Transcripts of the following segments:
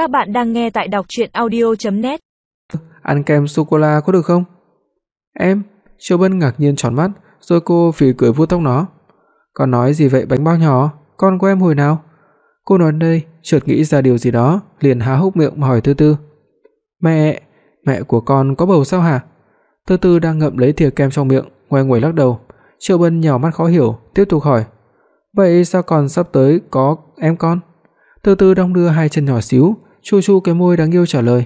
Các bạn đang nghe tại đọc audio net Ăn kem sô cô la có được không? Em, Triệu Bân ngạc nhiên tròn mắt, rồi cô phì cười vuốt tóc nó. Con nói gì vậy bánh bao nhỏ, con của em hồi nào? Cô nói đây, chợt nghĩ ra điều gì đó, liền há hốc miệng mà hỏi Tư Tư. "Mẹ, mẹ của con có bầu sao hả?" Tư Tư đang ngậm lấy thìa kem trong miệng, ngoài nguẩy lắc đầu. Triệu Bân nhỏ mắt khó hiểu, tiếp tục hỏi: "Vậy sao còn sắp tới có em con?" Tư Tư đong đưa hai chân nhỏ xíu, chu chu cái môi đáng yêu trả lời: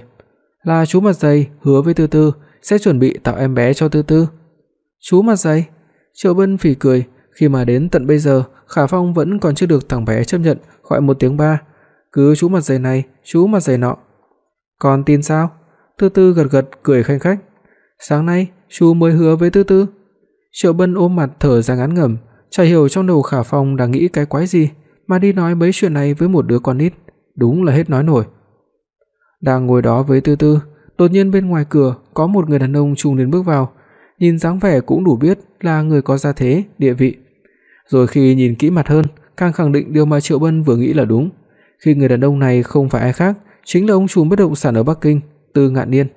"Là chú mặt dày hứa với Tư Tư sẽ chuẩn bị tạo em bé cho Tư Tư." "Chú mặt dày?" Triệu Bân phì cười, khi mà đến tận bây giờ, Khả Phong vẫn còn chưa được thằng bé chấp nhận gọi một tiếng ba, cứ chú mặt dày này, chú mặt dày nọ. còn tin sao?" Tư Tư gật gật cười khanh khách. "Sáng nay chú mới hứa với Tư Tư." Triệu Bân ôm mặt thở ra ngán ngẩm, chả hiểu trong đầu Khả Phong đang nghĩ cái quái gì mà đi nói mấy chuyện này với một đứa con nít, đúng là hết nói nổi. Đang ngồi đó với Tư Tư, đột nhiên bên ngoài cửa có một người đàn ông trùng đến bước vào, nhìn dáng vẻ cũng đủ biết là người có gia thế, địa vị. Rồi khi nhìn kỹ mặt hơn, càng khẳng định điều mà Triệu Bân vừa nghĩ là đúng, khi người đàn ông này không phải ai khác, chính là ông chủ bất động sản ở Bắc Kinh, Tư Ngạn Niên.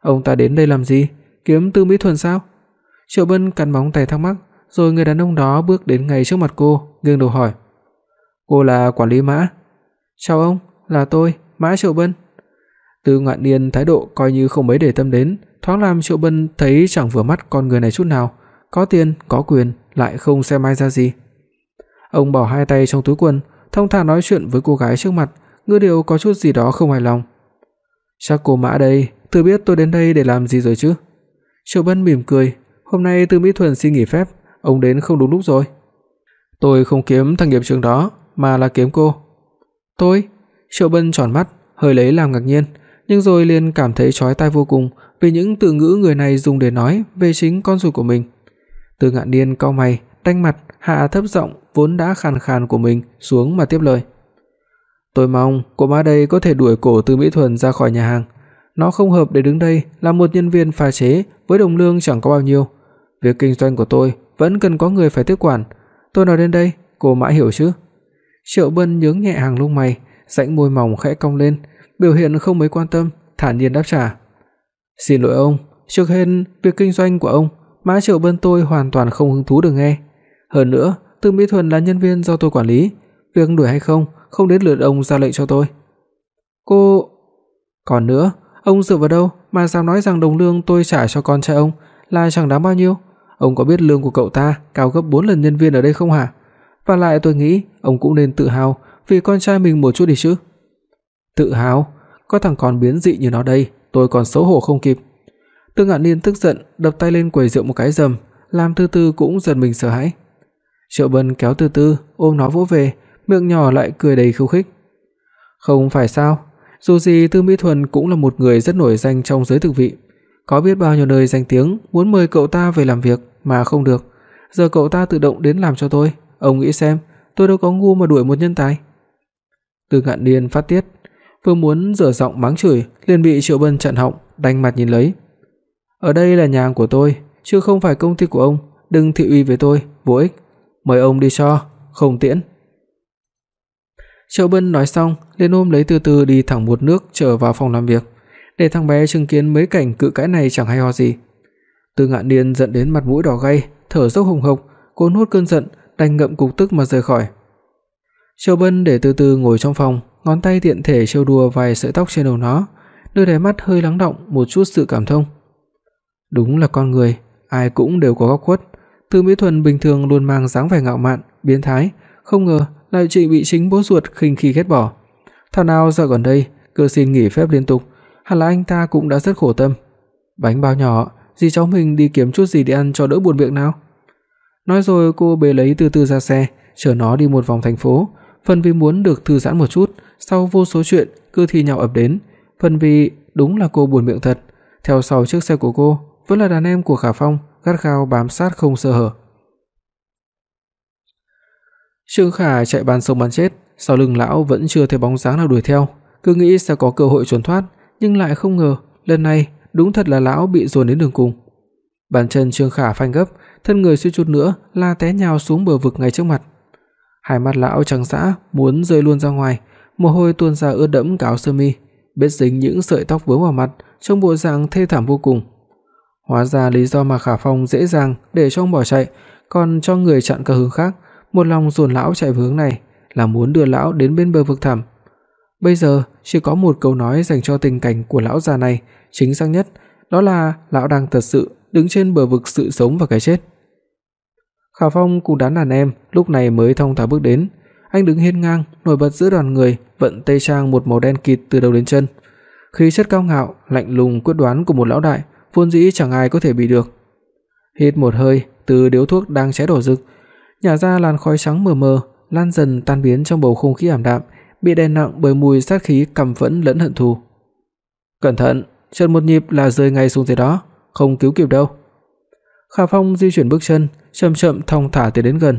Ông ta đến đây làm gì? Kiếm Tư Mỹ Thuần sao? Triệu Bân cắn móng tay thắc mắc, rồi người đàn ông đó bước đến ngay trước mặt cô, nghiêng đầu hỏi: "Cô là quản lý Mã?" "Chào ông, là tôi, Mã Triệu Bân." Tư Ngạn Niên thái độ coi như không mấy để tâm đến, thoáng làm Triệu Bân thấy chẳng vừa mắt con người này chút nào, có tiền, có quyền, lại không xem ai ra gì. Ông bỏ hai tay trong túi quần, thông thả nói chuyện với cô gái trước mặt, ngữ điệu có chút gì đó không hài lòng. Sao cô Mã đây, Tự biết tôi đến đây để làm gì rồi chứ?" Triệu Bân mỉm cười, "Hôm nay Tư Mỹ Thuần xin nghỉ phép, ông đến không đúng lúc rồi." "Tôi không kiếm thằng nghiệp trường đó, mà là kiếm cô." "Tôi?" Triệu Bân tròn mắt, hơi lấy làm ngạc nhiên, nhưng rồi liền cảm thấy chói tai vô cùng vì những từ ngữ người này dùng để nói về chính con ruột của mình. Từ Ngạn Niên cau mày, đanh mặt, hạ thấp giọng vốn đã khàn khàn của mình xuống mà tiếp lời. Tôi mong cô má đây có thể đuổi cổ Từ Mỹ Thuần ra khỏi nhà hàng. Nó không hợp để đứng đây là một nhân viên pha chế với đồng lương chẳng có bao nhiêu. Việc kinh doanh của tôi vẫn cần có người phải tiếp quản. Tôi nói đến đây, cô Mã hiểu chứ? Triệu Bân nhướng nhẹ hàng lông mày, rãnh môi mỏng khẽ cong lên, biểu hiện không mấy quan tâm, thản nhiên đáp trả. "Xin lỗi ông, trước hết việc kinh doanh của ông, Mã Triệu Bân tôi hoàn toàn không hứng thú được nghe. Hơn nữa, Từ Mỹ Thuần là nhân viên do tôi quản lý, việc đuổi hay không không đến lượt ông ra lệnh cho tôi." "Cô còn nữa, ông dựa vào đâu mà dám nói rằng đồng lương tôi trả cho con trai ông là chẳng đáng bao nhiêu? Ông có biết lương của cậu ta cao gấp 4 lần nhân viên ở đây không hả? Và lại tôi nghĩ ông cũng nên tự hào vì con trai mình một chút đi chứ." Tự hào? Có thằng con biến dị như nó đây, tôi còn xấu hổ không kịp. Tư Ngạn Niên tức giận đập tay lên quầy rượu một cái rầm, làm Tư Tư cũng dần mình sợ hãi. Triệu Bân kéo Tư Tư ôm nó vỗ về, miệng nhỏ lại cười đầy khiêu khích. Không phải sao, dù gì Tư Mỹ Thuần cũng là một người rất nổi danh trong giới thực vị, có biết bao nhiêu nơi danh tiếng muốn mời cậu ta về làm việc mà không được. Giờ cậu ta tự động đến làm cho tôi, ông nghĩ xem, tôi đâu có ngu mà đuổi một nhân tài. Tư Ngạn Niên phát tiết, vừa muốn rửa giọng mắng chửi, liền bị Triệu Bân chặn họng, đanh mặt nhìn lấy. "Ở đây là nhà của tôi, chứ không phải công ty của ông, đừng thị uy với tôi, vô ích. Mời ông đi cho, không tiễn." Triệu Bân nói xong, liền ôm lấy Từ Từ đi thẳng một nước trở vào phòng làm việc, để thằng bé chứng kiến mấy cảnh cự cãi này chẳng hay ho gì. Từ Ngạn Điền giận đến mặt mũi đỏ gay, thở dốc hùng hộc, cố nuốt cơn giận, đành ngậm cục tức mà rời khỏi. Triệu Bân để Từ Từ ngồi trong phòng, ngón tay tiện thể trêu đùa vài sợi tóc trên đầu nó, đưa đáy mắt hơi lắng động một chút sự cảm thông. Đúng là con người, ai cũng đều có góc khuất. Từ Mỹ Thuần bình thường luôn mang dáng vẻ ngạo mạn, biến thái, không ngờ lại chỉ bị chính bố ruột khinh khi ghét bỏ. Thảo nào giờ gần đây cứ xin nghỉ phép liên tục, hẳn là anh ta cũng đã rất khổ tâm. Bánh bao nhỏ, dì cháu mình đi kiếm chút gì để ăn cho đỡ buồn miệng nào. Nói rồi cô bế lấy từ từ ra xe, chở nó đi một vòng thành phố, phần vì muốn được thư giãn một chút, sau vô số chuyện cứ thi nhau ập đến, phần vì đúng là cô buồn miệng thật. Theo sau chiếc xe của cô vẫn là đàn em của Khả Phong, gắt gao bám sát không sơ hở. Trương Khả chạy bàn sông bắn chết, sau lưng lão vẫn chưa thấy bóng dáng nào đuổi theo, cứ nghĩ sẽ có cơ hội trốn thoát, nhưng lại không ngờ, lần này đúng thật là lão bị dồn đến đường cùng. Bàn chân Trương Khả phanh gấp, thân người suy chút nữa là té nhào xuống bờ vực ngay trước mặt. Hai mắt lão trắng dã muốn rơi luôn ra ngoài, mồ hôi tuôn ra ướt đẫm cả áo sơ mi, biết dính những sợi tóc vướng vào mặt, trông bộ dạng thê thảm vô cùng. Hóa ra lý do mà Khả Phong dễ dàng để cho ông bỏ chạy, còn cho người chặn cả hướng khác, một lòng dồn lão chạy hướng này là muốn đưa lão đến bên bờ vực thẳm. Bây giờ chỉ có một câu nói dành cho tình cảnh của lão già này, chính xác nhất, đó là lão đang thật sự đứng trên bờ vực sự sống và cái chết. Khả Phong cùng đám đàn em lúc này mới thong thả bước đến, anh đứng hiên ngang, nổi bật giữa đoàn người, vận tây trang một màu đen kịt từ đầu đến chân. Khí chất cao ngạo, lạnh lùng quyết đoán của một lão đại, vốn dĩ chẳng ai có thể bị được. Hít một hơi từ điếu thuốc đang cháy đỏ rực, nhả ra làn khói trắng mờ mờ, lan dần tan biến trong bầu không khí ảm đạm, bị đè nặng bởi mùi sát khí căm phẫn lẫn hận thù. Cẩn thận, chân một nhịp là rơi ngay xuống dưới đó, không cứu kịp đâu. Khả Phong di chuyển bước chân, chậm chậm thong thả tiến đến gần.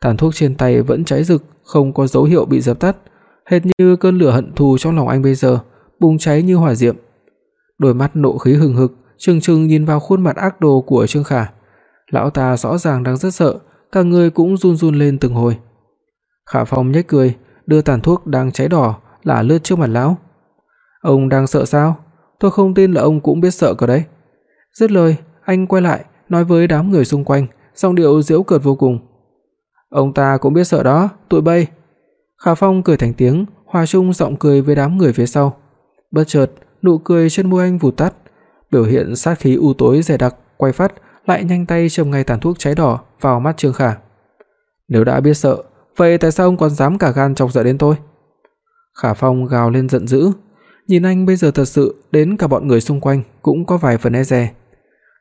Tàn thuốc trên tay vẫn cháy rực, không có dấu hiệu bị dập tắt, hệt như cơn lửa hận thù trong lòng anh bây giờ, bùng cháy như hỏa diệm. Đôi mắt nộ khí hừng hực, trừng trừng nhìn vào khuôn mặt ác đồ của Trương Khả. Lão ta rõ ràng đang rất sợ, cả người cũng run run lên từng hồi. Khả Phong nhếch cười, đưa tàn thuốc đang cháy đỏ lả lướt trước mặt lão. "Ông đang sợ sao? Tôi không tin là ông cũng biết sợ cơ đấy." Dứt lời, anh quay lại, nói với đám người xung quanh, giọng điệu giễu cợt vô cùng. "Ông ta cũng biết sợ đó, tụi bay." Khả Phong cười thành tiếng, hòa chung giọng cười với đám người phía sau. Bất chợt, nụ cười trên môi anh vụt tắt, biểu hiện sát khí u tối dày đặc, quay phát lại nhanh tay châm ngay tàn thuốc cháy đỏ vào mắt Trương Khả. Nếu đã biết sợ, vậy tại sao ông còn dám cả gan chọc giận đến tôi? Khả Phong gào lên giận dữ, nhìn anh bây giờ thật sự đến cả bọn người xung quanh cũng có vài phần e dè.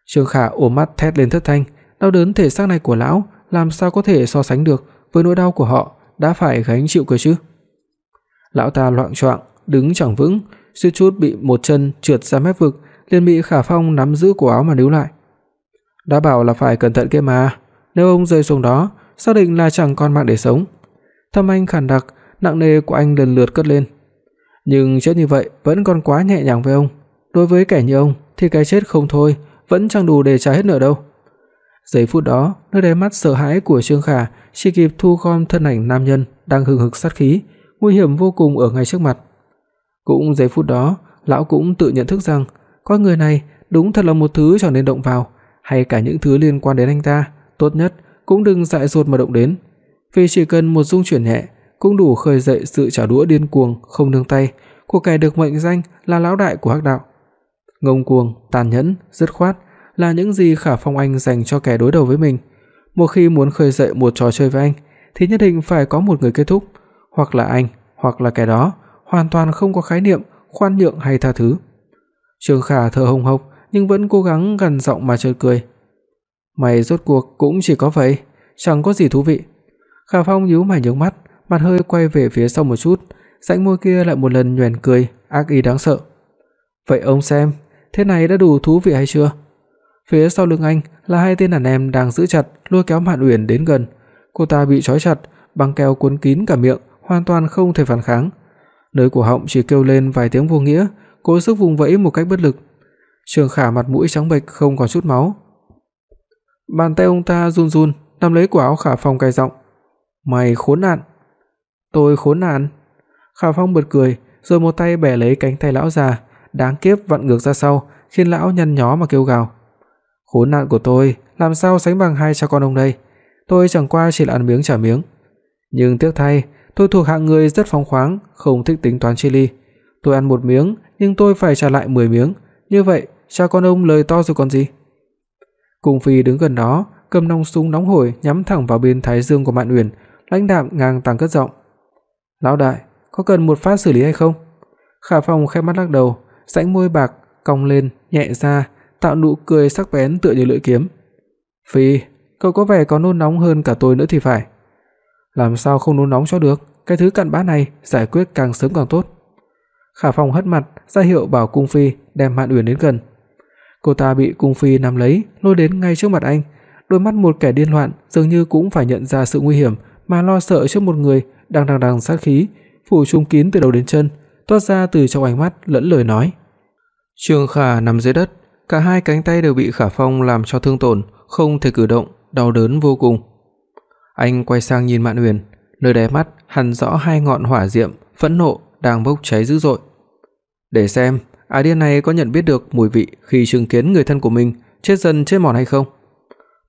Trương Khả ôm mắt thét lên thất thanh, đau đớn thể xác này của lão làm sao có thể so sánh được với nỗi đau của họ đã phải gánh chịu cơ chứ? Lão ta loạng choạng, đứng chẳng vững, suýt chút bị một chân trượt ra mép vực, liền bị Khả Phong nắm giữ cổ áo mà níu lại. Đã bảo là phải cẩn thận kia mà, nếu ông rơi xuống đó, xác định là chẳng còn mạng để sống. Thâm Anh khàn đặc, nặng nề của anh lần lượt cất lên. Nhưng chết như vậy vẫn còn quá nhẹ nhàng với ông. Đối với kẻ như ông thì cái chết không thôi, vẫn chẳng đủ để trả hết nợ đâu. Giây phút đó, nơi đáy mắt sợ hãi của Trương Khả chỉ kịp thu gom thân ảnh nam nhân đang hừng hực sát khí, nguy hiểm vô cùng ở ngay trước mặt. Cũng giây phút đó, lão cũng tự nhận thức rằng con người này đúng thật là một thứ chẳng nên động vào, hay cả những thứ liên quan đến anh ta, tốt nhất cũng đừng dại dột mà động đến, vì chỉ cần một dung chuyển nhẹ cũng đủ khơi dậy sự trả đũa điên cuồng không nương tay của kẻ được mệnh danh là lão đại của hắc đạo. Ngông cuồng, tàn nhẫn, dứt khoát là những gì Khả Phong Anh dành cho kẻ đối đầu với mình. Một khi muốn khơi dậy một trò chơi với anh thì nhất định phải có một người kết thúc, hoặc là anh, hoặc là kẻ đó, hoàn toàn không có khái niệm khoan nhượng hay tha thứ. Trương Khả thở hồng hộc nhưng vẫn cố gắng gần giọng mà chợt cười. Mày rốt cuộc cũng chỉ có vậy, chẳng có gì thú vị. Khả Phong nhíu mày nhướng mắt, mặt hơi quay về phía sau một chút, rãnh môi kia lại một lần nhoẻn cười, ác ý đáng sợ. "Vậy ông xem, thế này đã đủ thú vị hay chưa?" Phía sau lưng anh là hai tên đàn em đang giữ chặt lôi kéo Mạn Uyển đến gần. Cô ta bị trói chặt, băng keo cuốn kín cả miệng, hoàn toàn không thể phản kháng. Nơi cổ họng chỉ kêu lên vài tiếng vô nghĩa, cố sức vùng vẫy một cách bất lực. Trường Khả mặt mũi trắng bệch không còn chút máu. Bàn tay ông ta run run, nắm lấy cổ áo Khả Phong cay giọng, "Mày khốn nạn." "Tôi khốn nạn?" Khả Phong bật cười, rồi một tay bẻ lấy cánh tay lão già, đáng kiếp vặn ngược ra sau, khiến lão nhăn nhó mà kêu gào. "Khốn nạn của tôi, làm sao sánh bằng hai cha con ông đây? Tôi chẳng qua chỉ là ăn miếng trả miếng." Nhưng tiếc thay, tôi thuộc hạng người rất phóng khoáng, không thích tính toán chi ly. Tôi ăn một miếng, nhưng tôi phải trả lại 10 miếng, như vậy cha con ông lời to rồi còn gì. Cung Phi đứng gần đó, cầm nòng súng nóng hổi nhắm thẳng vào bên thái dương của Mạn Uyển, lãnh đạm ngang tàng cất giọng. "Lão đại, có cần một phát xử lý hay không?" Khả Phong khẽ mắt lắc đầu, rãnh môi bạc cong lên nhẹ ra, tạo nụ cười sắc bén tựa như lưỡi kiếm. "Phi, cậu có vẻ có nôn nóng hơn cả tôi nữa thì phải." "Làm sao không nôn nóng cho được, cái thứ cặn bã này giải quyết càng sớm càng tốt." Khả Phong hất mặt, ra hiệu bảo cung phi đem Mạn Uyển đến gần. Cô ta bị cung phi nắm lấy, lôi đến ngay trước mặt anh, đôi mắt một kẻ điên loạn dường như cũng phải nhận ra sự nguy hiểm mà lo sợ trước một người đang đằng đằng sát khí, phủ trùm kín từ đầu đến chân, toát ra từ trong ánh mắt lẫn lời nói. Trương Khả nằm dưới đất, cả hai cánh tay đều bị Khả Phong làm cho thương tổn, không thể cử động, đau đớn vô cùng. Anh quay sang nhìn Mạn Uyển, nơi đáy mắt hằn rõ hai ngọn hỏa diệm phẫn nộ đang bốc cháy dữ dội. Để xem, ả điên này có nhận biết được mùi vị khi chứng kiến người thân của mình chết dần chết mòn hay không.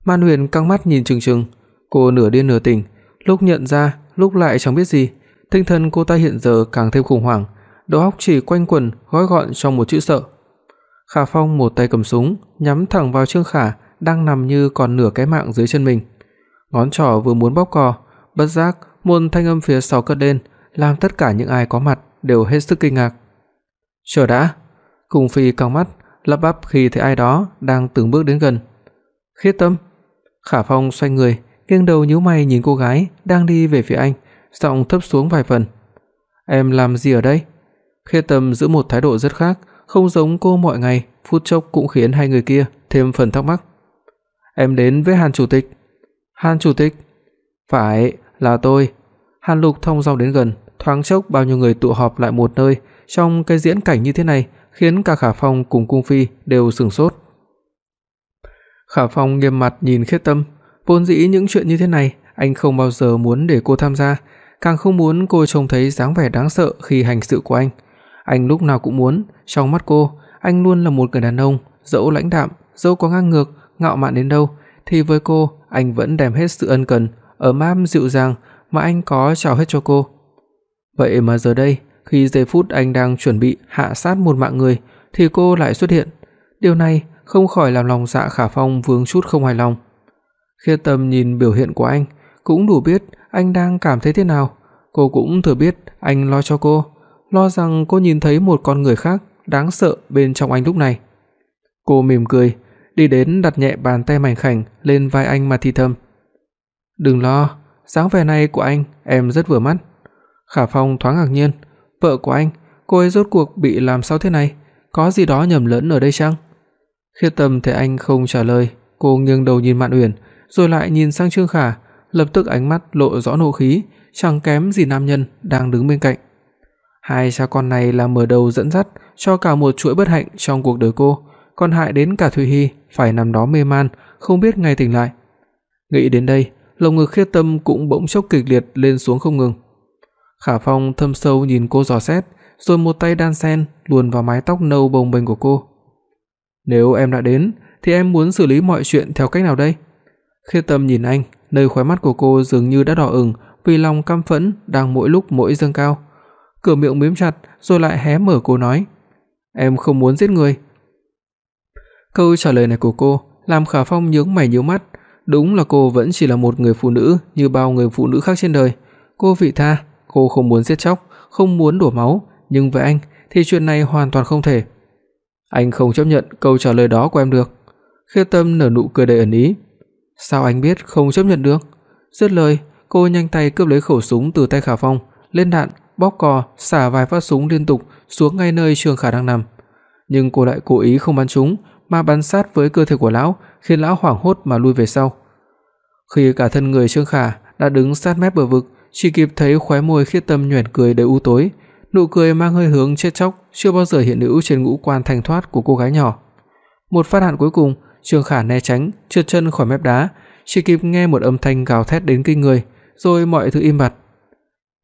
Mạn Huyền căng mắt nhìn Trừng Trừng, cô nửa điên nửa tỉnh, lúc nhận ra, lúc lại chẳng biết gì, tinh thần cô ta hiện giờ càng thêm khủng hoảng, đầu óc chỉ quanh quẩn gói gọn trong một chữ sợ. Khả Phong một tay cầm súng, nhắm thẳng vào Trương Khả đang nằm như còn nửa cái mạng dưới chân mình. Ngón trỏ vừa muốn bóp cò, bất giác một thanh âm phía sau cất lên, làm tất cả những ai có mặt đều hết sức kinh ngạc. "Chờ đã." Cung Phi căng mắt, lắp bắp khi thấy ai đó đang từng bước đến gần. "Khiết Tâm." Khả Phong xoay người, nghiêng đầu nhíu mày nhìn cô gái đang đi về phía anh, giọng thấp xuống vài phần. "Em làm gì ở đây?" Khiết Tâm giữ một thái độ rất khác, không giống cô mọi ngày, phút chốc cũng khiến hai người kia thêm phần thắc mắc. "Em đến với Hàn chủ tịch." "Hàn chủ tịch?" "Phải, là tôi." Hàn Lục thông dong đến gần, thoáng chốc bao nhiêu người tụ họp lại một nơi, trong cái diễn cảnh như thế này, khiến cả Khả Phong cùng cung phi đều sửng sốt. Khả Phong nghiêm mặt nhìn Khiết Tâm, vốn dĩ những chuyện như thế này, anh không bao giờ muốn để cô tham gia, càng không muốn cô trông thấy dáng vẻ đáng sợ khi hành sự của anh. Anh lúc nào cũng muốn, trong mắt cô, anh luôn là một người đàn ông, dẫu lãnh đạm, dẫu có ngang ngược, ngạo mạn đến đâu, thì với cô, anh vẫn đem hết sự ân cần, ấm áp dịu dàng mà anh có trao hết cho cô. Vậy mà giờ đây, khi giây phút anh đang chuẩn bị hạ sát một mạng người thì cô lại xuất hiện. Điều này không khỏi làm lòng Dạ Khả Phong vướng chút không hài lòng. Khiết Tâm nhìn biểu hiện của anh, cũng đủ biết anh đang cảm thấy thế nào. Cô cũng thừa biết anh lo cho cô, lo rằng cô nhìn thấy một con người khác đáng sợ bên trong anh lúc này. Cô mỉm cười, đi đến đặt nhẹ bàn tay mảnh khảnh lên vai anh mà thì thầm. "Đừng lo, dáng vẻ này của anh em rất vừa mắt." Khả Phong thoáng ngạc nhiên, "Vợ của anh, cô ấy rốt cuộc bị làm sao thế này? Có gì đó nhầm lẫn ở đây chăng?" Khiết Tâm thấy anh không trả lời, cô nghiêng đầu nhìn Mạn Uyển, rồi lại nhìn sang Trương Khả, lập tức ánh mắt lộ rõ nộ khí, chẳng kém gì nam nhân đang đứng bên cạnh. Hai cha con này là mở đầu dẫn dắt cho cả một chuỗi bất hạnh trong cuộc đời cô, còn hại đến cả Thủy Hi phải nằm đó mê man, không biết ngày tỉnh lại. Nghĩ đến đây, lồng ngực Khiết Tâm cũng bỗng chốc kịch liệt lên xuống không ngừng. Khả Phong thâm sâu nhìn cô dò xét, rồi một tay đan sen luồn vào mái tóc nâu bồng bềnh của cô. "Nếu em đã đến thì em muốn xử lý mọi chuyện theo cách nào đây?" Khiết Tâm nhìn anh, nơi khóe mắt của cô dường như đã đỏ ửng vì lòng căm phẫn đang mỗi lúc mỗi dâng cao. Cửa miệng mím chặt rồi lại hé mở cô nói: "Em không muốn giết người." Câu trả lời này của cô làm Khả Phong nhướng mày nhíu mắt, đúng là cô vẫn chỉ là một người phụ nữ như bao người phụ nữ khác trên đời. Cô vị tha, cô không muốn giết chóc, không muốn đổ máu, nhưng với anh thì chuyện này hoàn toàn không thể. Anh không chấp nhận câu trả lời đó của em được. Khê Tâm nở nụ cười đầy ẩn ý. Sao anh biết không chấp nhận được? Dứt lời, cô nhanh tay cướp lấy khẩu súng từ tay Khả Phong, lên đạn, bóp cò, xả vài phát súng liên tục xuống ngay nơi Trương Khả đang nằm. Nhưng cô lại cố ý không bắn trúng mà bắn sát với cơ thể của lão, khiến lão hoảng hốt mà lui về sau. Khi cả thân người Trương Khả đã đứng sát mép bờ vực, chỉ kịp thấy khóe môi Khiết Tâm nhoẻn cười đầy u tối, nụ cười mang hơi hướng chết chóc chưa bao giờ hiện hữu trên ngũ quan thanh thoát của cô gái nhỏ. Một phát đạn cuối cùng, Trương Khả né tránh, trượt chân khỏi mép đá, chỉ kịp nghe một âm thanh gào thét đến kinh người, rồi mọi thứ im bặt.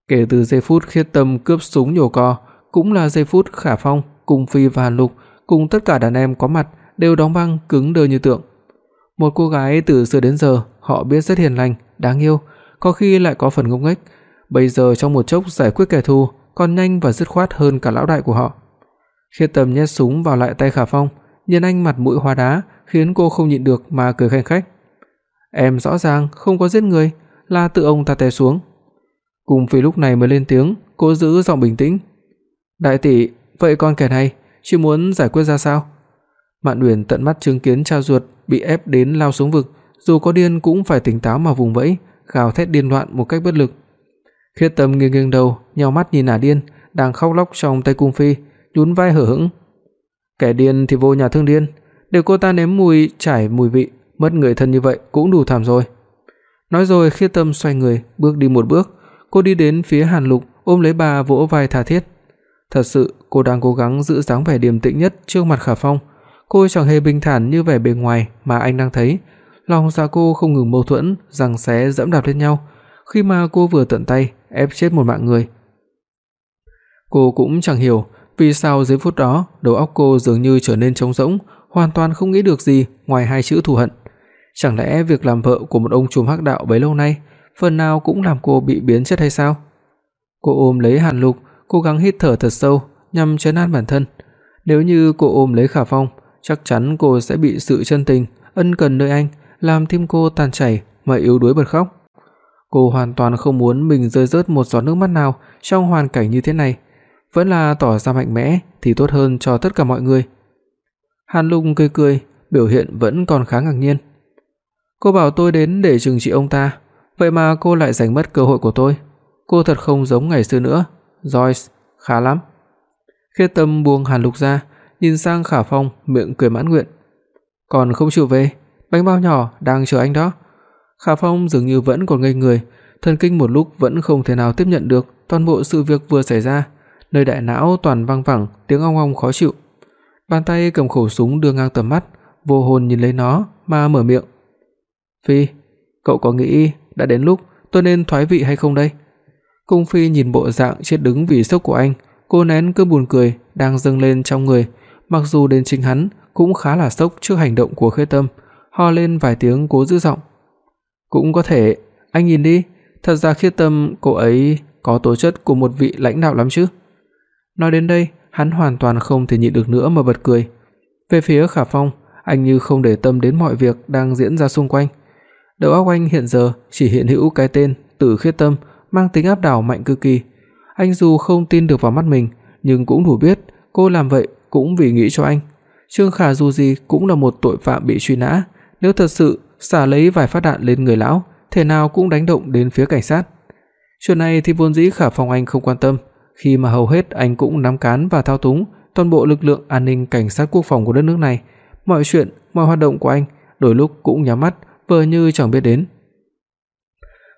Kể từ giây phút Khiết Tâm cướp súng nhổ cò, cũng là giây phút Khả Phong cùng Phi và Hàn Lục cùng tất cả đàn em có mặt đều đóng băng cứng đơ như tượng. Một cô gái từ xưa đến giờ họ biết rất hiền lành, đáng yêu, có khi lại có phần ngốc nghếch, bây giờ trong một chốc giải quyết kẻ thù còn nhanh và dứt khoát hơn cả lão đại của họ. Khiết Tâm nhét súng vào lại tay Khả Phong, nhìn anh mặt mũi hóa đá, khiến cô không nhịn được mà cười khanh khách. Em rõ ràng không có giết người, là tự ông ta té xuống. Cùng Phi lúc này mới lên tiếng, cố giữ giọng bình tĩnh. "Đại tỷ, vậy con kẻ này chị muốn giải quyết ra sao?" Mạn Uyển tận mắt chứng kiến cha ruột bị ép đến lao xuống vực, dù có điên cũng phải tỉnh táo mà vùng vẫy, gào thét điên loạn một cách bất lực. Khiết Tâm nghiêng nghiêng đầu, nhíu mắt nhìn Ả Điên đang khóc lóc trong tay cung phi, nhún vai hờ hững. Kẻ điên thì vô nhà thương điên, để cô ta nếm mùi trải mùi vị, mất người thân như vậy cũng đủ thảm rồi. Nói rồi Khiết Tâm xoay người, bước đi một bước, cô đi đến phía Hàn Lục, ôm lấy bà vỗ vai tha thiết. Thật sự, cô đang cố gắng giữ dáng vẻ điềm tĩnh nhất trước mặt Khả Phong. Cô chẳng hề bình thản như vẻ bề ngoài mà anh đang thấy. Lòng dạ cô không ngừng mâu thuẫn, giằng xé dẫm đạp lên nhau, khi mà cô vừa tận tay ép chết một mạng người. Cô cũng chẳng hiểu vì sao giây phút đó đầu óc cô dường như trở nên trống rỗng, hoàn toàn không nghĩ được gì ngoài hai chữ thù hận. Chẳng lẽ việc làm vợ của một ông trùm hắc đạo bấy lâu nay, phần nào cũng làm cô bị biến chất hay sao? Cô ôm lấy Hàn Lục, cố gắng hít thở thật sâu nhằm trấn an bản thân. Nếu như cô ôm lấy Khả Phong, chắc chắn cô sẽ bị sự chân tình, ân cần nơi anh làm tim cô tan chảy mà yếu đuối bật khóc. Cô hoàn toàn không muốn mình rơi rớt một giọt nước mắt nào trong hoàn cảnh như thế này, vẫn là tỏ ra mạnh mẽ thì tốt hơn cho tất cả mọi người. Hàn Lung cười cười, biểu hiện vẫn còn khá ngạc nhiên. Cô bảo tôi đến để trừng trị ông ta, vậy mà cô lại giành mất cơ hội của tôi. Cô thật không giống ngày xưa nữa. Joyce, khá lắm. Khiết Tâm buông Hàn Lục ra, nhìn sang Khả Phong, miệng cười mãn nguyện. Còn không chịu về, bánh bao nhỏ đang chờ anh đó. Khả Phong dường như vẫn còn ngây người, thần kinh một lúc vẫn không thể nào tiếp nhận được toàn bộ sự việc vừa xảy ra, nơi đại não toàn văng vẳng tiếng ong ong khó chịu. Bàn tay cầm khẩu súng đưa ngang tầm mắt, vô hồn nhìn lấy nó mà mở miệng. "Phi, cậu có nghĩ đã đến lúc tôi nên thoái vị hay không đây?" Cung Phi nhìn bộ dạng chết đứng vì sốc của anh, cô nén cơn buồn cười đang dâng lên trong người, mặc dù đến chính hắn cũng khá là sốc trước hành động của Khê Tâm, ho lên vài tiếng cố giữ giọng. "Cũng có thể, anh nhìn đi, thật ra Khê Tâm cô ấy có tố chất của một vị lãnh đạo lắm chứ." Nói đến đây, hắn hoàn toàn không thể nhịn được nữa mà bật cười. Về phía Khả Phong, anh như không để tâm đến mọi việc đang diễn ra xung quanh. Đầu óc anh hiện giờ chỉ hiện hữu cái tên Tử Khiết Tâm mang tính áp đảo mạnh cực kỳ. Anh dù không tin được vào mắt mình, nhưng cũng đủ biết cô làm vậy cũng vì nghĩ cho anh. Trương Khả dù gì cũng là một tội phạm bị truy nã, nếu thật sự xả lấy vài phát đạn lên người lão, thể nào cũng đánh động đến phía cảnh sát. Chuyện này thì vốn dĩ Khả Phong anh không quan tâm, khi mà hầu hết anh cũng nắm cán và thao túng toàn bộ lực lượng an ninh cảnh sát quốc phòng của đất nước này, mọi chuyện, mọi hoạt động của anh đôi lúc cũng nhắm mắt, vừa như chẳng biết đến.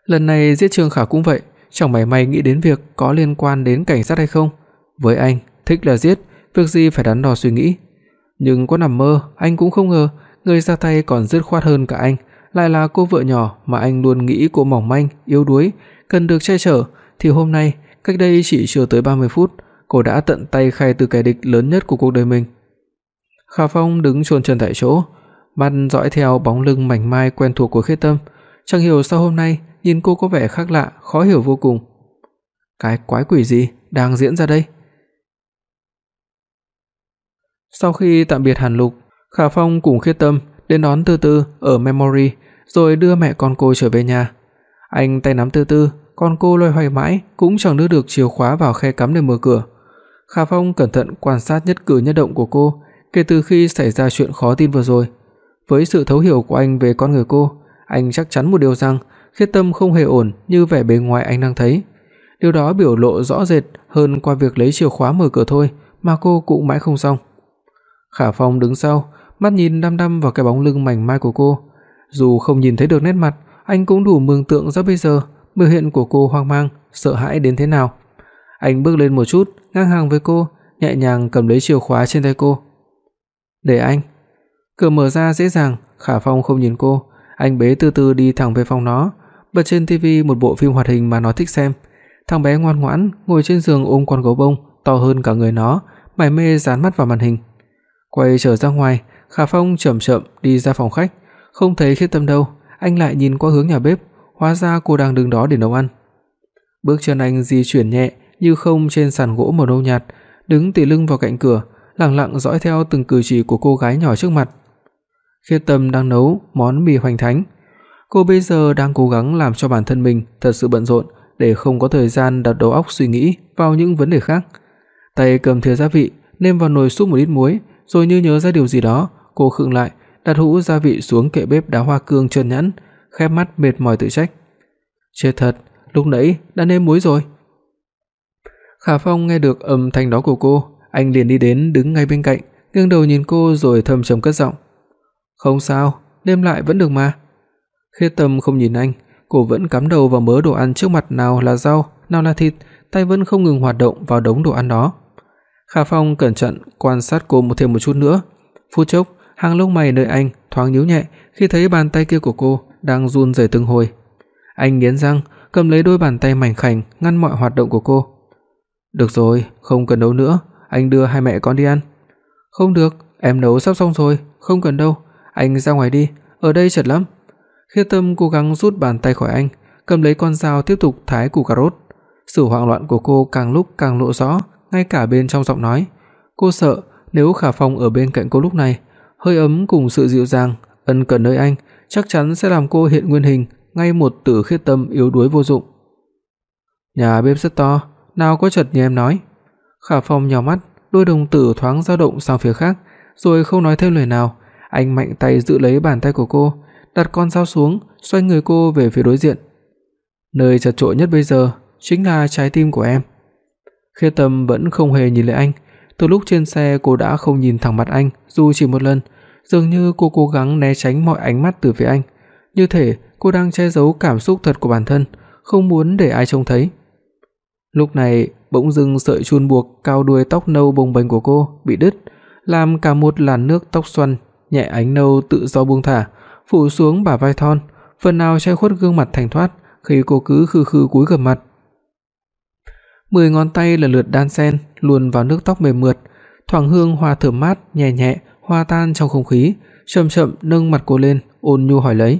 Lần này giết Trương Khả cũng vậy, chẳng mảy may nghĩ đến việc có liên quan đến cảnh sát hay không. Với anh, thích là giết, việc gì phải đắn đo suy nghĩ. Nhưng có nằm mơ, anh cũng không ngờ người ra tay còn dứt khoát hơn cả anh, lại là cô vợ nhỏ mà anh luôn nghĩ cô mỏng manh, yếu đuối, cần được che chở, thì hôm nay, cách đây chỉ chưa tới 30 phút, cô đã tận tay khai từ kẻ địch lớn nhất của cuộc đời mình. Khả Phong đứng chôn chân tại chỗ, mắt dõi theo bóng lưng mảnh mai quen thuộc của Khê Tâm, chẳng hiểu sao hôm nay nhìn cô có vẻ khác lạ, khó hiểu vô cùng. Cái quái quỷ gì đang diễn ra đây? Sau khi tạm biệt Hàn Lục, Khả Phong cùng Khiết Tâm đến đón Tư Tư ở Memory rồi đưa mẹ con cô trở về nhà. Anh tay nắm Tư Tư, con cô loay hoay mãi cũng chẳng đưa được chìa khóa vào khe cắm để mở cửa. Khả Phong cẩn thận quan sát nhất cử nhất động của cô kể từ khi xảy ra chuyện khó tin vừa rồi. Với sự thấu hiểu của anh về con người cô, anh chắc chắn một điều rằng Khiết Tâm không hề ổn như vẻ bề ngoài anh đang thấy. Điều đó biểu lộ rõ rệt hơn qua việc lấy chìa khóa mở cửa thôi mà cô cũng mãi không xong. Khả Phong đứng sau, mắt nhìn đăm đăm vào cái bóng lưng mảnh mai của cô, dù không nhìn thấy được nét mặt, anh cũng đủ mường tượng ra bây giờ biểu hiện của cô hoang mang, sợ hãi đến thế nào. Anh bước lên một chút, ngang hàng với cô, nhẹ nhàng cầm lấy chìa khóa trên tay cô. "Để anh." Cửa mở ra dễ dàng, Khả Phong không nhìn cô, anh bế từ từ đi thẳng về phòng nó, bật trên tivi một bộ phim hoạt hình mà nó thích xem. Thằng bé ngoan ngoãn ngồi trên giường ôm con gấu bông to hơn cả người nó, mải mê dán mắt vào màn hình. Quay trở ra ngoài, Khả Phong chậm chậm đi ra phòng khách, không thấy Khiết Tâm đâu, anh lại nhìn qua hướng nhà bếp, hóa ra cô đang đứng đó để nấu ăn. Bước chân anh di chuyển nhẹ như không trên sàn gỗ màu nâu nhạt, đứng tỉ lưng vào cạnh cửa, lặng lặng dõi theo từng cử chỉ của cô gái nhỏ trước mặt. Khiết Tâm đang nấu món mì hoành thánh. Cô bây giờ đang cố gắng làm cho bản thân mình thật sự bận rộn để không có thời gian đặt đầu óc suy nghĩ vào những vấn đề khác. Tay cầm thìa gia vị, nêm vào nồi súp một ít muối, rồi như nhớ ra điều gì đó, cô khựng lại, đặt hũ gia vị xuống kệ bếp đá hoa cương trơn nhẵn, khép mắt mệt mỏi tự trách. Chết thật, lúc nãy đã nêm muối rồi. Khả Phong nghe được âm thanh đó của cô, anh liền đi đến đứng ngay bên cạnh, ngẩng đầu nhìn cô rồi thầm trầm cất giọng. "Không sao, đem lại vẫn được mà." khê Tâm không nhìn anh, cô vẫn cắm đầu vào mớ đồ ăn trước mặt nào là rau, nào là thịt, tay vẫn không ngừng hoạt động vào đống đồ ăn đó. Khả Phong cẩn thận quan sát cô một thêm một chút nữa. Phút chốc, hàng lông mày nơi anh thoáng nhíu nhẹ khi thấy bàn tay kia của cô đang run rẩy từng hồi. Anh nghiến răng, cầm lấy đôi bàn tay mảnh khảnh ngăn mọi hoạt động của cô. Được rồi, không cần nấu nữa, anh đưa hai mẹ con đi ăn. Không được, em nấu sắp xong rồi, không cần đâu, anh ra ngoài đi, ở đây chật lắm. Khiết Tâm cố gắng rút bàn tay khỏi anh, cầm lấy con dao tiếp tục thái củ cà rốt. Sự hoảng loạn của cô càng lúc càng lộ rõ, ngay cả bên trong giọng nói. Cô sợ nếu Khả Phong ở bên cạnh cô lúc này, hơi ấm cùng sự dịu dàng, ân cần nơi anh chắc chắn sẽ làm cô hiện nguyên hình ngay một tử khiết tâm yếu đuối vô dụng. Nhà bếp rất to, nào có chật như em nói. Khả Phong nhíu mắt, đôi đồng tử thoáng dao động sang phía khác, rồi không nói thêm lời nào, anh mạnh tay giữ lấy bàn tay của cô, đặt con dao xuống, xoay người cô về phía đối diện. Nơi chật chội nhất bây giờ chính là trái tim của em. Khê Tâm vẫn không hề nhìn lại anh, từ lúc trên xe cô đã không nhìn thẳng mặt anh dù chỉ một lần, dường như cô cố gắng né tránh mọi ánh mắt từ phía anh, như thể cô đang che giấu cảm xúc thật của bản thân, không muốn để ai trông thấy. Lúc này, bỗng dưng sợi chun buộc cao đuôi tóc nâu bồng bềnh của cô bị đứt, làm cả một làn nước tóc xoăn nhẹ ánh nâu tự do buông thả, phủ xuống bả vai thon, phần nào che khuất gương mặt thanh thoát khi cô cứ khư khư cúi gằm mặt. Mười ngón tay lần lượt đan xen luồn vào nước tóc mềm mượt, thoảng hương hoa thơm mát nhẹ nhẹ hòa tan trong không khí, chậm chậm nâng mặt cô lên, ôn nhu hỏi lấy.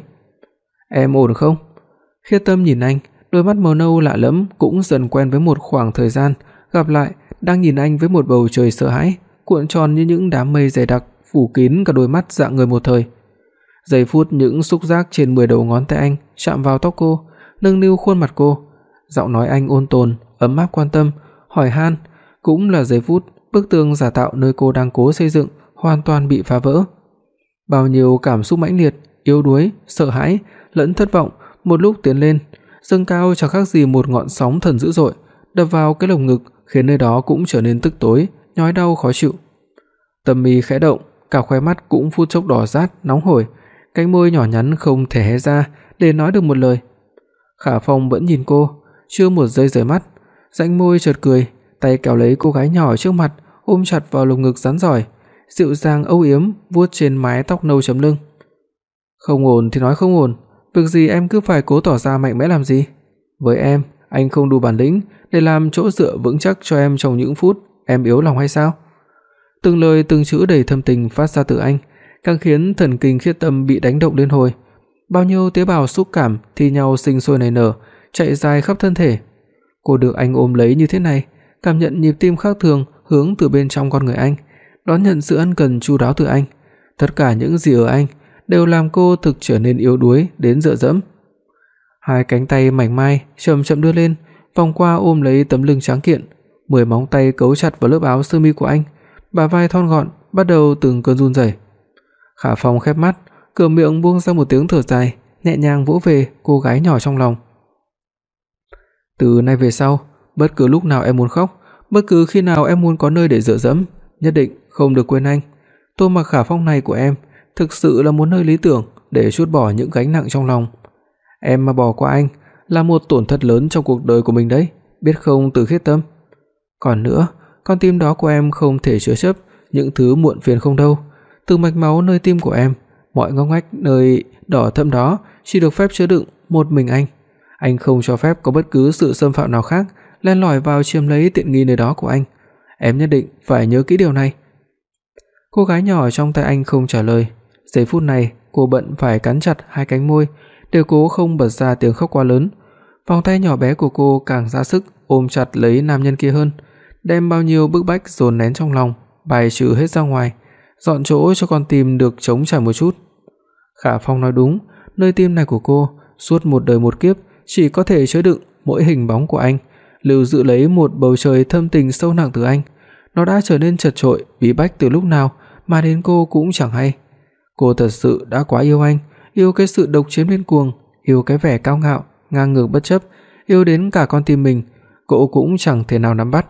"Em ổn không?" Khiết Tâm nhìn anh, đôi mắt màu nâu lạ lẫm cũng dần quen với một khoảng thời gian, gặp lại đang nhìn anh với một bầu trời sợ hãi, cuộn tròn như những đám mây dày đặc phủ kín cả đôi mắt dạng người một thời. Giây phút những xúc giác trên 10 đầu ngón tay anh chạm vào tóc cô, nâng niu khuôn mặt cô, giọng nói anh ôn tồn, ấm áp quan tâm, hỏi han, cũng là giây phút bức tường giả tạo nơi cô đang cố xây dựng hoàn toàn bị phá vỡ. Bao nhiêu cảm xúc mãnh liệt, yếu đuối, sợ hãi lẫn thất vọng một lúc tiến lên, dâng cao chẳng khác gì một ngọn sóng thần dữ dội, đập vào cái lồng ngực, khiến nơi đó cũng trở nên tức tối, nhói đau khó chịu. Tâm mi khẽ động, cả khóe mắt cũng phút chốc đỏ rát, nóng hổi, cánh môi nhỏ nhắn không thể hé ra để nói được một lời. Khả Phong vẫn nhìn cô, chưa một giây rời mắt, rãnh môi chợt cười, tay kéo lấy cô gái nhỏ trước mặt, ôm chặt vào lồng ngực rắn giỏi, dịu dàng âu yếm vuốt trên mái tóc nâu chấm lưng. Không ổn thì nói không ổn, việc gì em cứ phải cố tỏ ra mạnh mẽ làm gì? Với em, anh không đủ bản lĩnh để làm chỗ dựa vững chắc cho em trong những phút em yếu lòng hay sao? Từng lời từng chữ đầy thâm tình phát ra từ anh, càng khiến thần kinh khiết tâm bị đánh động liên hồi. Bao nhiêu tế bào xúc cảm thi nhau sinh sôi nảy nở, chạy dài khắp thân thể. Cô được anh ôm lấy như thế này, cảm nhận nhịp tim khác thường hướng từ bên trong con người anh, đón nhận sự ân cần chu đáo từ anh. Tất cả những gì ở anh đều làm cô thực trở nên yếu đuối đến dựa dẫm. Hai cánh tay mảnh mai chậm chậm đưa lên, vòng qua ôm lấy tấm lưng trắng kiện, mười móng tay cấu chặt vào lớp áo sơ mi của anh, bả vai thon gọn bắt đầu từng cơn run rẩy. Khả Phong khép mắt, cửa miệng buông ra một tiếng thở dài, nhẹ nhàng vỗ về cô gái nhỏ trong lòng. Từ nay về sau, bất cứ lúc nào em muốn khóc, bất cứ khi nào em muốn có nơi để dựa dẫm, nhất định không được quên anh. Tô Mặc Khả Phong này của em thực sự là một nơi lý tưởng để trút bỏ những gánh nặng trong lòng. Em mà bỏ qua anh là một tổn thất lớn trong cuộc đời của mình đấy, biết không Từ Khiết Tâm? Còn nữa, con tim đó của em không thể chứa chấp những thứ muộn phiền không đâu. Từ mạch máu nơi tim của em, mọi ngóc ngách nơi đỏ thẫm đó chỉ được phép chứa đựng một mình anh. Anh không cho phép có bất cứ sự xâm phạm nào khác len lỏi vào chiếm lấy tiện nghi nơi đó của anh. Em nhất định phải nhớ kỹ điều này. Cô gái nhỏ trong tay anh không trả lời, giây phút này cô bận phải cắn chặt hai cánh môi để cố không bật ra tiếng khóc quá lớn. Vòng tay nhỏ bé của cô càng ra sức ôm chặt lấy nam nhân kia hơn, đem bao nhiêu bức bách dồn nén trong lòng bài trừ hết ra ngoài, dọn chỗ cho con tim được trống trải một chút. Khả Phong nói đúng, nơi tim này của cô suốt một đời một kiếp chỉ có thể chứa đựng mỗi hình bóng của anh, lưu giữ lấy một bầu trời thâm tình sâu nặng từ anh. Nó đã trở nên chật chội, bí bách từ lúc nào mà đến cô cũng chẳng hay. Cô thật sự đã quá yêu anh, yêu cái sự độc chiếm điên cuồng, yêu cái vẻ cao ngạo, ngang ngược bất chấp, yêu đến cả con tim mình, cô cũng chẳng thể nào nắm bắt.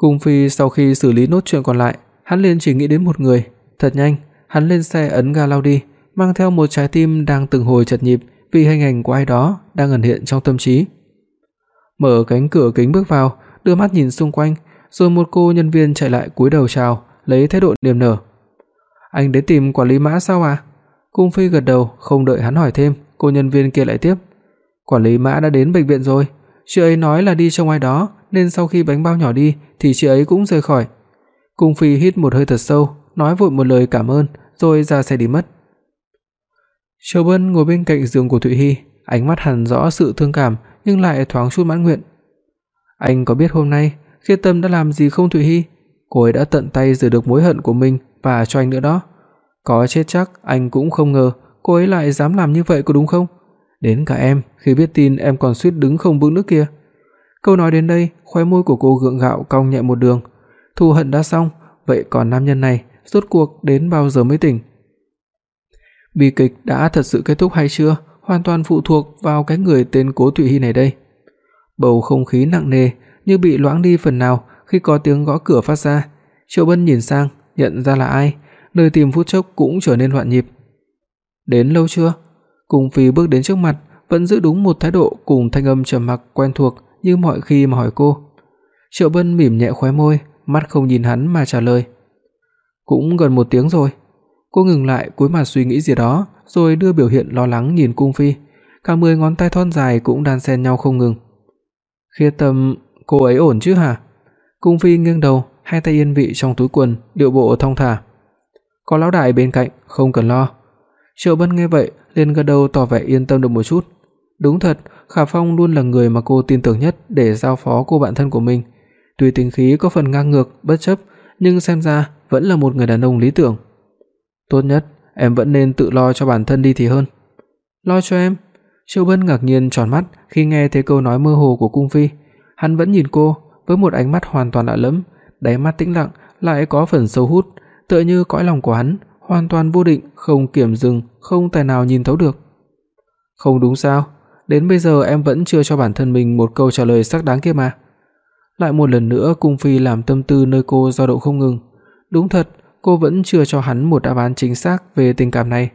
Cung Phi sau khi xử lý nốt chuyện còn lại, hắn liền chỉ nghĩ đến một người, thật nhanh, hắn lên xe ấn ga lao đi, mang theo một trái tim đang từng hồi chật nhịp vì hình ảnh của ai đó đang ẩn hiện trong tâm trí. Mở cánh cửa kính bước vào, đưa mắt nhìn xung quanh, rồi một cô nhân viên chạy lại cúi đầu chào, lấy thái độ niềm nở. "Anh đến tìm quản lý Mã sao à?" Cung Phi gật đầu, không đợi hắn hỏi thêm, cô nhân viên kia lại tiếp. "Quản lý Mã đã đến bệnh viện rồi, chị ấy nói là đi trông ai đó, nên sau khi bánh bao nhỏ đi thì chị ấy cũng rời khỏi. Cung Phi hít một hơi thật sâu, nói vội một lời cảm ơn rồi ra xe đi mất. Triệu Bân ngồi bên cạnh giường của Thụy Hi, ánh mắt hằn rõ sự thương cảm nhưng lại thoáng chút mãn nguyện. Anh có biết hôm nay Khiết Tâm đã làm gì không Thụy Hi? Cô ấy đã tận tay rửa được mối hận của mình và cho anh nữa đó. Có chết chắc anh cũng không ngờ cô ấy lại dám làm như vậy có đúng không? Đến cả em, khi biết tin em còn suýt đứng không vững nữa kìa. Câu nói đến đây, khóe môi của cô gượng gạo cong nhẹ một đường. Thù hận đã xong, vậy còn nam nhân này rốt cuộc đến bao giờ mới tỉnh? Bi kịch đã thật sự kết thúc hay chưa, hoàn toàn phụ thuộc vào cái người tên Cố Thụy Hi này đây. Bầu không khí nặng nề như bị loãng đi phần nào khi có tiếng gõ cửa phát ra. Triệu Bân nhìn sang, nhận ra là ai, nơi tìm phút chốc cũng trở nên loạn nhịp. "Đến lâu chưa?" Cung Phi bước đến trước mặt, vẫn giữ đúng một thái độ cùng thanh âm trầm mặc quen thuộc như mọi khi mà hỏi cô. Triệu Bân mỉm nhẹ khóe môi, mắt không nhìn hắn mà trả lời. "Cũng gần một tiếng rồi." Cô ngừng lại cúi mặt suy nghĩ gì đó, rồi đưa biểu hiện lo lắng nhìn Cung Phi, cả mười ngón tay thon dài cũng đan xen nhau không ngừng. Khê Tâm, cô ấy ổn chứ hả?" Cung Phi nghiêng đầu, hai tay yên vị trong túi quần, điệu bộ thong thả. "Có lão đại bên cạnh, không cần lo." Triệu Bân nghe vậy, liền gật đầu tỏ vẻ yên tâm được một chút. Đúng thật, Khả Phong luôn là người mà cô tin tưởng nhất để giao phó cô bạn thân của mình. Tuy tính khí có phần ngang ngược, bất chấp, nhưng xem ra vẫn là một người đàn ông lý tưởng. Tốt nhất em vẫn nên tự lo cho bản thân đi thì hơn. Lo cho em? Triệu Bân ngạc nhiên tròn mắt khi nghe thấy câu nói mơ hồ của cung phi. Hắn vẫn nhìn cô với một ánh mắt hoàn toàn lạ lẫm, đáy mắt tĩnh lặng lại có phần sâu hút, tựa như cõi lòng của hắn hoàn toàn vô định, không kiểm dừng, không tài nào nhìn thấu được. Không đúng sao? Đến bây giờ em vẫn chưa cho bản thân mình một câu trả lời xác đáng kia mà. Lại một lần nữa cung phi làm tâm tư nơi cô dao động không ngừng. Đúng thật, cô vẫn chưa cho hắn một đáp án chính xác về tình cảm này.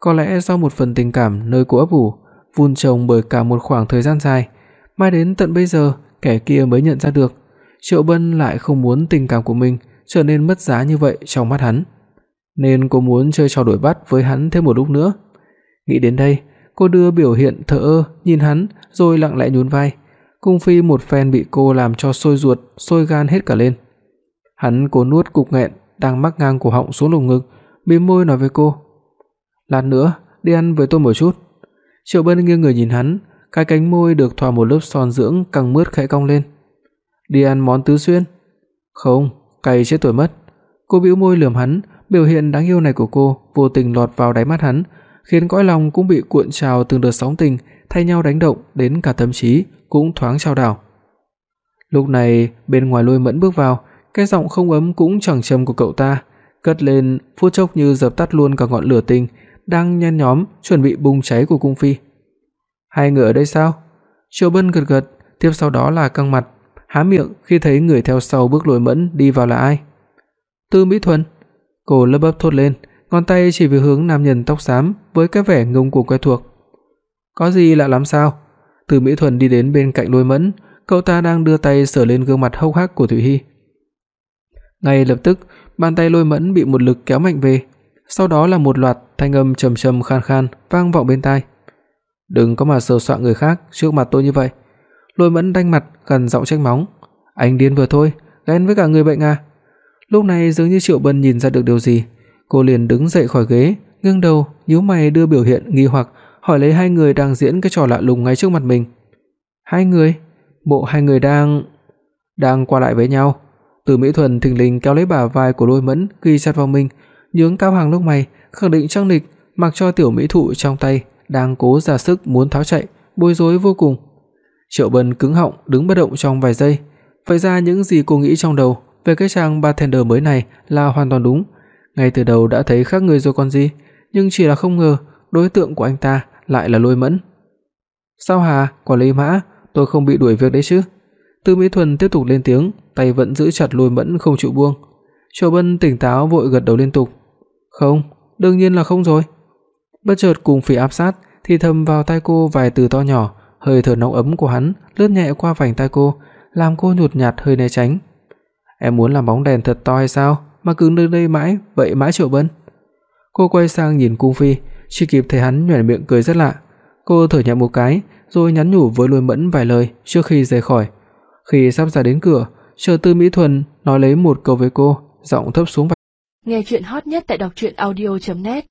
Có lẽ do một phần tình cảm nơi cô ấp ủ, vun trồng bởi cả một khoảng thời gian dài, mai đến tận bây giờ kẻ kia mới nhận ra được, Triệu Bân lại không muốn tình cảm của mình trở nên mất giá như vậy trong mắt hắn, nên cô muốn chơi trò đuổi bắt với hắn thêm một lúc nữa. Nghĩ đến đây, cô đưa biểu hiện thờ ơ nhìn hắn rồi lặng lẽ nhún vai. Cung Phi một phen bị cô làm cho sôi ruột, sôi gan hết cả lên. Hắn cố nuốt cục nghẹn đang mắc ngang cổ họng xuống lồng ngực, mím môi nói với cô: "Lát nữa đi ăn với tôi một chút." Triệu Bân nghiêng người nhìn hắn, cái cánh môi được thoa một lớp son dưỡng căng mướt khẽ cong lên. "Đi ăn món tứ xuyên?" "Không, cay chết tôi mất." Cô bĩu môi lườm hắn, biểu hiện đáng yêu này của cô vô tình lọt vào đáy mắt hắn, khiến cõi lòng cũng bị cuộn trào từng đợt sóng tình, thay nhau đánh động đến cả tâm trí cũng thoáng chao đảo. Lúc này, bên ngoài Lôi Mẫn bước vào, cái giọng không ấm cũng chẳng trầm của cậu ta cất lên phút chốc như dập tắt luôn cả ngọn lửa tình đang nhen nhóm chuẩn bị bùng cháy của cung phi. Hai người ở đây sao? Triệu Bân gật gật, tiếp sau đó là căng mặt, há miệng khi thấy người theo sau bước Lôi Mẫn đi vào là ai. Tư Mỹ Thuần. Cô lấp bấp thốt lên, ngón tay chỉ về hướng nam nhân tóc xám với cái vẻ ngông cuồng quen thuộc. Có gì lạ lắm sao? Từ Mỹ Thuần đi đến bên cạnh Lôi Mẫn, cậu ta đang đưa tay sờ lên gương mặt hốc hác của Thủy Hi. Ngay lập tức, bàn tay Lôi Mẫn bị một lực kéo mạnh về, sau đó là một loạt thanh âm trầm trầm khan khan vang vọng bên tai. "Đừng có mà sờ soạng người khác trước mặt tôi như vậy." Lôi Mẫn đanh mặt gần giọng trách móng. "Anh điên vừa thôi, ghen với cả người bệnh à?" Lúc này dường như Triệu Bân nhìn ra được điều gì, cô liền đứng dậy khỏi ghế, ngẩng đầu, nhíu mày đưa biểu hiện nghi hoặc hỏi lấy hai người đang diễn cái trò lạ lùng ngay trước mặt mình. Hai người? Bộ hai người đang đang qua lại với nhau. Từ Mỹ Thuần thình lình kéo lấy bả vai của Lôi Mẫn, ghi chặt vào mình, nhướng cao hàng lông mày, khẳng định Trang nịch mặc cho tiểu mỹ thụ trong tay đang cố ra sức muốn tháo chạy, bối rối vô cùng. Triệu Bân cứng họng đứng bất động trong vài giây, vậy ra những gì cô nghĩ trong đầu về cái chàng bartender mới này là hoàn toàn đúng, ngay từ đầu đã thấy khác người rồi còn gì, nhưng chỉ là không ngờ đối tượng của anh ta lại là Lôi Mẫn. "Sao hả, quản lý Mã, tôi không bị đuổi việc đấy chứ?" Tư Mỹ Thuần tiếp tục lên tiếng, tay vẫn giữ chặt Lôi Mẫn không chịu buông. Triệu Bân tỉnh táo vội gật đầu liên tục. "Không, đương nhiên là không rồi." Bất chợt cùng phỉ áp sát thì thầm vào tai cô vài từ to nhỏ, hơi thở nóng ấm của hắn lướt nhẹ qua vành tai cô, làm cô nhột nhạt hơi né tránh. "Em muốn làm bóng đèn thật to hay sao, mà cứ đứng đây mãi, vậy mãi Triệu Bân?" Cô quay sang nhìn Cung Phi, chỉ kịp thấy hắn nhếch miệng cười rất lạ. Cô thở nhẹ một cái, rồi nhắn nhủ với Lôi Mẫn vài lời trước khi rời khỏi. Khi sắp ra đến cửa, Sở Tư Mỹ Thuần nói lấy một câu với cô, giọng thấp xuống vài. Nghe truyện hot nhất tại doctruyenaudio.net